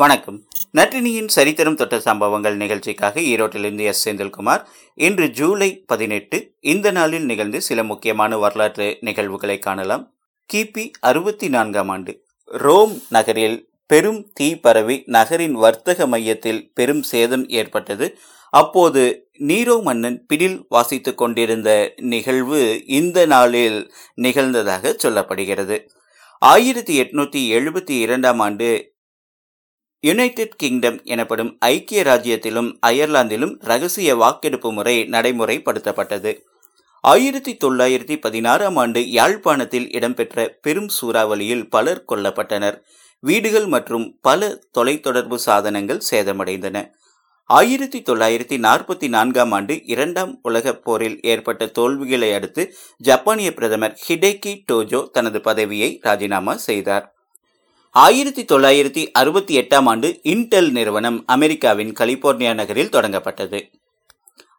வணக்கம். நற்றினியின் சரித்திரம் தொட்ட சம்பவங்கள் நிகழ்ச்சிக்காக ஈரோட்டிலிருந்து எஸ். செந்தில்குமார். இன்று ஜூலை பதினெட்டு இந்த நாளில் நிகழ்ந்து சில முக்கியமான வரலாற்று நிகழ்வுகளை காணலாம். கிபி அறுபத்தி நான்காம் ஆண்டு. ரோம் நகரில் பெரும் தீ பரவி நகரின் வர்த்தக மையத்தில் பெரும் சேதம் ஏற்பட்டது. அப்போது நீரோ மன்னன் பிடில் வாசித்துக் கொண்டிருந்த நிகழ்வு இந்த நாளில் நிகழ்ந்ததாக சொல்லப்படுகிறது. ஆயிரத்தி எட்நூத்தி எழுபத்தி இரண்டாம் ஆண்டு யுனைடெட் கிங்டம் எனப்படும் ஐக்கிய ராஜ்யத்திலும் அயர்லாந்திலும் ரகசிய வாக்கெடுப்பு முறை நடைமுறைப்படுத்தப்பட்டது. ஆயிரத்தி தொள்ளாயிரத்தி பதினாறாம் ஆண்டு யாழ்ப்பாணத்தில் இடம்பெற்ற பெரும் சூறாவளியில் பலர் கொல்லப்பட்டனர். வீடுகள் மற்றும் பல தொலைத்தொடர்பு சாதனங்கள் சேதமடைந்தன. ஆயிரத்தி தொள்ளாயிரத்தி நாற்பத்தி நான்காம் ஆண்டு இரண்டாம் உலகப் போரில் ஏற்பட்ட தோல்விகளை அடுத்து ஜப்பானிய பிரதமர் ஹிடேகி டோஜோ தனது பதவியை ராஜினாமா செய்தார். ஆயிரத்தி தொள்ளாயிரத்தி அறுபத்தி எட்டாம் ஆண்டு இன்டெல் நிறுவனம் அமெரிக்காவின் கலிபோர்னியா நகரில் தொடங்கப்பட்டது.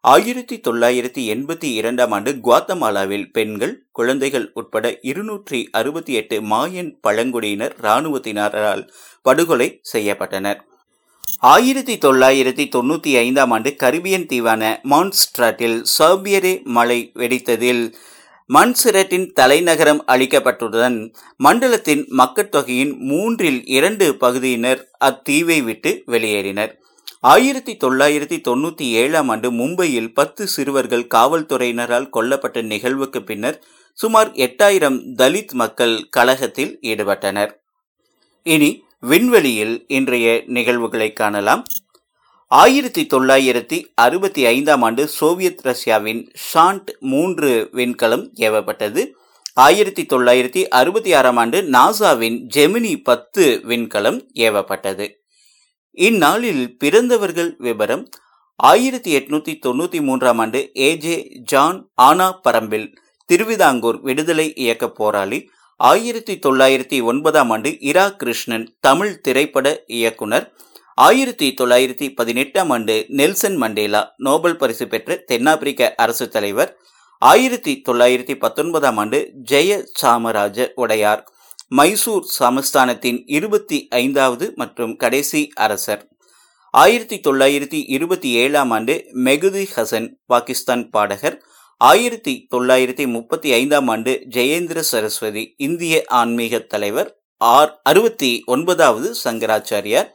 ஆயிரத்தி தொள்ளாயிரத்தி எண்பத்தி இரண்டாம் ஆண்டு குவாத்தமாலாவில் பெண்கள் குழந்தைகள் உட்பட இருநூற்றி அறுபத்தி எட்டு மாயன் பழங்குடியினர் இராணுவத்தினரால் படுகொலை செய்யப்பட்டனர். ஆயிரத்தி தொள்ளாயிரத்தி தொண்ணூற்றி ஐந்தாம் ஆண்டு கரிபியன் தீவான மான்ஸ்ட்ராட்டில் சர்பியரே மலை வெடித்ததில் மன்சிரட்டின் தலைநகரம் அளிக்கப்பட்டதுடன் மண்டலத்தின் மக்கட்தொகையின் மூன்றில் இரண்டு பகுதியினர் அத்தீவை விட்டு வெளியேறினர். ஆயிரத்தி தொள்ளாயிரத்தி தொண்ணூத்தி ஏழாம் ஆண்டு மும்பையில் பத்து சிறுவர்கள் காவல்துறையினரால் கொல்லப்பட்ட நிகழ்வுக்கு பின்னர் சுமார் எட்டாயிரம் தலித் மக்கள் கழகத்தில் ஈடுபட்டனர். இனி விண்வெளியில் இன்றைய நிகழ்வுகளை காணலாம். ஆயிரத்தி தொள்ளாயிரத்தி அறுபத்தி ஐந்தாம் ஆண்டு சோவியத் ரஷ்யாவின் ஷாண்ட் மூன்று விண்கலம் ஏவப்பட்டது. ஆயிரத்தி தொள்ளாயிரத்தி அறுபத்தி ஆறாம் ஆண்டு நாசாவின் ஜெமினி பத்து விண்கலம் ஏவப்பட்டது. இந்நாளில் பிறந்தவர்கள் விவரம் ஆயிரத்தி எட்நூத்தி தொண்ணூத்தி மூன்றாம் ஆண்டு ஏஜே ஜான் ஆனா பரம்பில் திருவிதாங்கூர் விடுதலை இயக்க போராளி ஆயிரத்தி தொள்ளாயிரத்தி ஒன்பதாம் ஆண்டு இரா கிருஷ்ணன் தமிழ் திரைப்பட இயக்குனர் ஆயிரத்தி தொள்ளாயிரத்தி பதினெட்டாம் ஆண்டு நெல்சன் மண்டேலா நோபல் பரிசு பெற்ற தென்னாப்பிரிக்க அரசு தலைவர். ஆயிரத்தி தொள்ளாயிரத்தி பத்தொன்பதாம் ஆண்டு ஜெய சாமராஜ உடையார். மைசூர் சமஸ்தானத்தின் இருபத்தி ஐந்தாவது மற்றும் கடைசி அரசர். ஆயிரத்தி தொள்ளாயிரத்தி இருபத்தி ஏழாம் ஆண்டு மெகுதி ஹசன் பாகிஸ்தான் பாடகர். ஆயிரத்தி தொள்ளாயிரத்தி முப்பத்தி ஐந்தாம் ஆண்டு ஜெயேந்திர சரஸ்வதி இந்திய ஆன்மீக தலைவர். ஆர் அறுபத்தி ஒன்பதாவது சங்கராச்சாரியார்.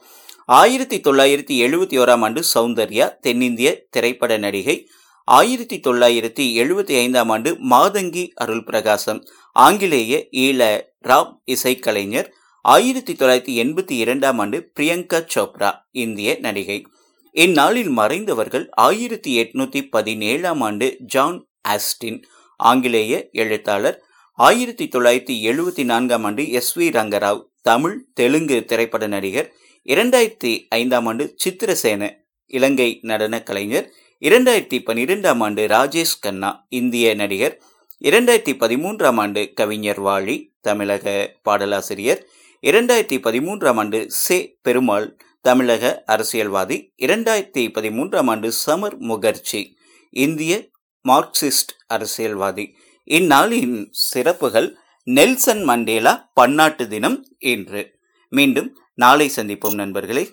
ஆயிரத்தி தொள்ளாயிரத்தி எழுபத்தி ஓராம் ஆண்டு சௌந்தர்யா தென்னிந்திய திரைப்பட நடிகை. ஆயிரத்தி தொள்ளாயிரத்தி எழுபத்தி ஐந்தாம் ஆண்டு மாதங்கி அருள் பிரகாசம் ஆங்கிலேய ஈழ ராப் இசைக்கலைஞர். ஆயிரத்தி தொள்ளாயிரத்தி எண்பத்தி இரண்டாம் ஆண்டு பிரியங்கா சோப்ரா இந்திய நடிகை. இந்நாளில் மறைந்தவர்கள் ஆயிரத்தி எட்நூத்தி பதினேழாம் ஆண்டு ஜான் ஆஸ்டின் ஆங்கிலேய எழுத்தாளர். ஆயிரத்தி தொள்ளாயிரத்தி எழுபத்தி நான்காம் ஆண்டு எஸ் வி ரங்கராவ் தமிழ் தெலுங்கு திரைப்பட நடிகர். இரண்டாயிரத்தி ஐந்தாம் ஆண்டு சித்திரசேன இலங்கை நடன கலைஞர் இரண்டாயிரத்தி பன்னிரெண்டாம் ஆண்டு ராஜேஷ் கண்ணா இந்திய நடிகர் இரண்டாயிரத்தி பதிமூன்றாம் ஆண்டு கவிஞர் வாழி தமிழக பாடலாசிரியர் இரண்டாயிரத்தி பதிமூன்றாம் ஆண்டு சே பெருமாள் தமிழக அரசியல்வாதி இரண்டாயிரத்தி பதிமூன்றாம் ஆண்டு சமர் முகர்ஜி இந்திய மார்க்சிஸ்ட் அரசியல்வாதி. இந்நாளின் சிறப்புகள் நெல்சன் மண்டேலா பன்னாட்டு தினம் இன்று. மீண்டும் நாளை சந்திப்போம் நண்பர்களே.